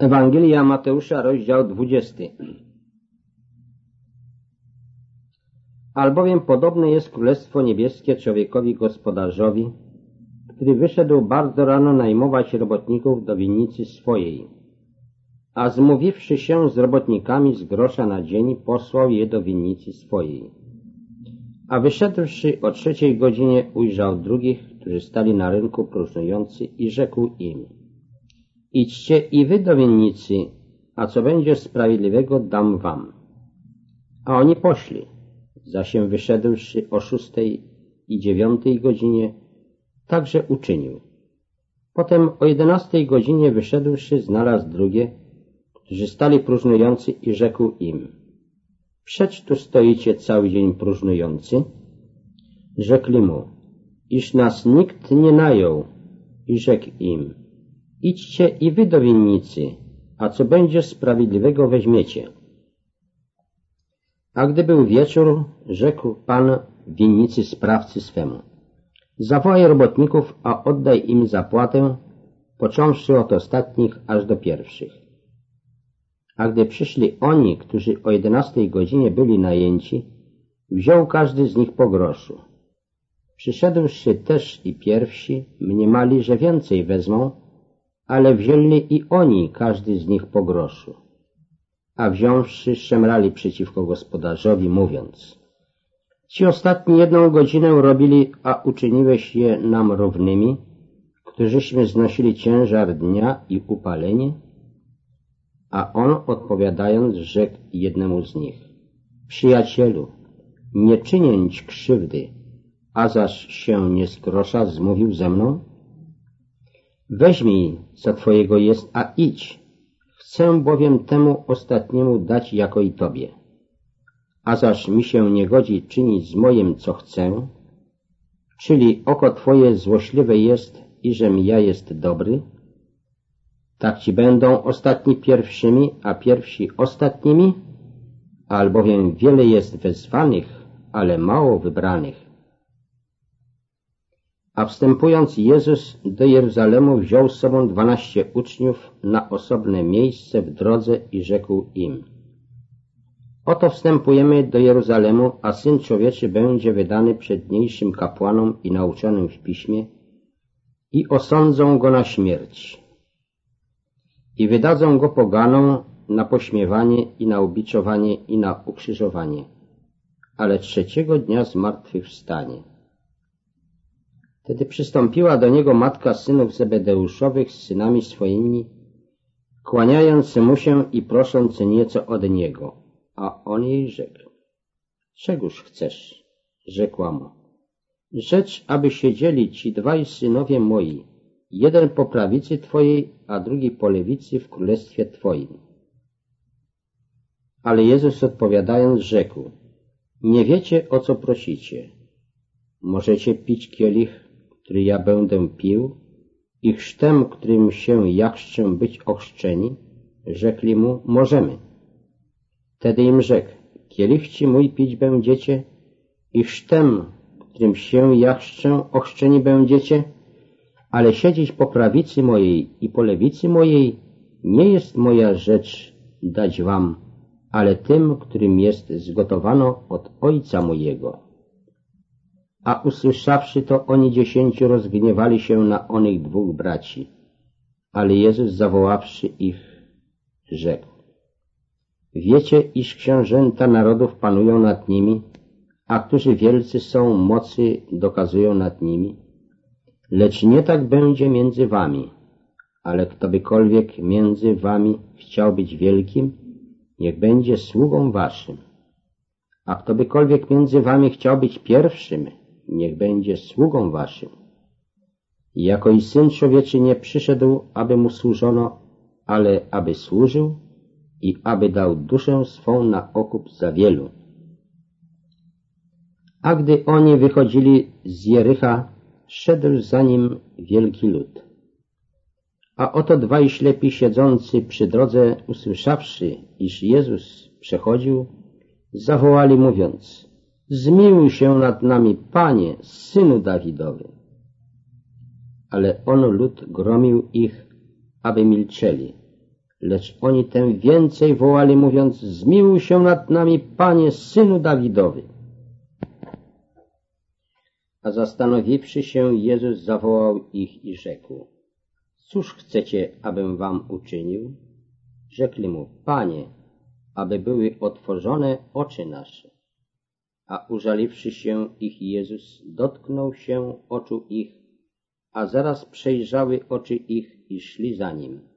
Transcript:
Ewangelia Mateusza, rozdział 20. Albowiem podobne jest Królestwo Niebieskie człowiekowi gospodarzowi, który wyszedł bardzo rano najmować robotników do winnicy swojej. A zmówiwszy się z robotnikami z grosza na dzień, posłał je do winnicy swojej. A wyszedłszy o trzeciej godzinie ujrzał drugich, którzy stali na rynku próżnujący i rzekł im – Idźcie i wy do winnicy, a co będzie sprawiedliwego dam wam. A oni poszli, zaś wyszedłszy o szóstej i dziewiątej godzinie, także uczynił. Potem o jedenastej godzinie wyszedłszy znalazł drugie, którzy stali próżnujący i rzekł im, Przecz tu stoicie cały dzień próżnujący? Rzekli mu, iż nas nikt nie najął i rzekł im, idźcie i wy do winnicy, a co będzie sprawiedliwego weźmiecie. A gdy był wieczór, rzekł Pan winnicy sprawcy swemu. Zawołaj robotników, a oddaj im zapłatę, począwszy od ostatnich aż do pierwszych. A gdy przyszli oni, którzy o jedenastej godzinie byli najęci, wziął każdy z nich po groszu. Przyszedłszy też i pierwsi, mniemali, że więcej wezmą, ale wzięli i oni, każdy z nich po groszu. A wziąwszy, szemrali przeciwko gospodarzowi, mówiąc Ci ostatni jedną godzinę robili, a uczyniłeś je nam równymi, którzyśmy znosili ciężar dnia i upalenie? A on odpowiadając rzekł jednemu z nich Przyjacielu, nie czynięć krzywdy, a zaś się nie z grosza zmówił ze mną? Weźmij, co twojego jest, a idź. Chcę bowiem temu ostatniemu dać jako i tobie. A zaś mi się nie godzi czynić z moim, co chcę, czyli oko twoje złośliwe jest i żem ja jest dobry, tak ci będą ostatni pierwszymi, a pierwsi ostatnimi, albowiem wiele jest wezwanych, ale mało wybranych. A wstępując Jezus do Jeruzalemu wziął z sobą dwanaście uczniów na osobne miejsce w drodze i rzekł im Oto wstępujemy do Jeruzalemu, a Syn Człowieczy będzie wydany przedniejszym kapłanom i nauczonym w Piśmie i osądzą Go na śmierć i wydadzą Go poganom na pośmiewanie i na ubiczowanie i na ukrzyżowanie, ale trzeciego dnia zmartwychwstanie. Wtedy przystąpiła do niego matka synów Zebedeuszowych z synami swoimi, kłaniając mu się i prosząc nieco od niego. A on jej rzekł, czegóż chcesz? Rzekła mu, rzecz, aby siedzieli ci dwaj synowie moi, jeden po prawicy Twojej, a drugi po lewicy w królestwie Twoim. Ale Jezus odpowiadając rzekł, nie wiecie o co prosicie. Możecie pić kielich który ja będę pił, i chrztem, którym się ja być ochrzczeni, rzekli mu, możemy. Wtedy im rzekł, kielich ci mój pić będziecie, i chrztem, którym się ja chrzczę, ochrzczeni będziecie, ale siedzieć po prawicy mojej i po lewicy mojej nie jest moja rzecz dać wam, ale tym, którym jest zgotowano od Ojca mojego. A usłyszawszy to, oni dziesięciu rozgniewali się na onych dwóch braci. Ale Jezus zawoławszy ich, rzekł. Wiecie, iż książęta narodów panują nad nimi, a którzy wielcy są, mocy dokazują nad nimi. Lecz nie tak będzie między wami, ale kto bykolwiek między wami chciał być wielkim, niech będzie sługą waszym. A kto bykolwiek między wami chciał być pierwszym, niech będzie sługą waszym. Jako i Syn Człowieczy nie przyszedł, aby Mu służono, ale aby służył i aby dał duszę swą na okup za wielu. A gdy oni wychodzili z Jericha, szedł za nim wielki lud. A oto dwaj ślepi siedzący przy drodze, usłyszawszy, iż Jezus przechodził, zawołali mówiąc Zmiłuj się nad nami, Panie, Synu Dawidowy. Ale on lud gromił ich, aby milczeli. Lecz oni tem więcej wołali, mówiąc, zmiłuj się nad nami, Panie, Synu Dawidowy. A zastanowiwszy się, Jezus zawołał ich i rzekł, cóż chcecie, abym wam uczynił? Rzekli mu, Panie, aby były otworzone oczy nasze. A użaliwszy się ich Jezus, dotknął się oczu ich, a zaraz przejrzały oczy ich i szli za nim.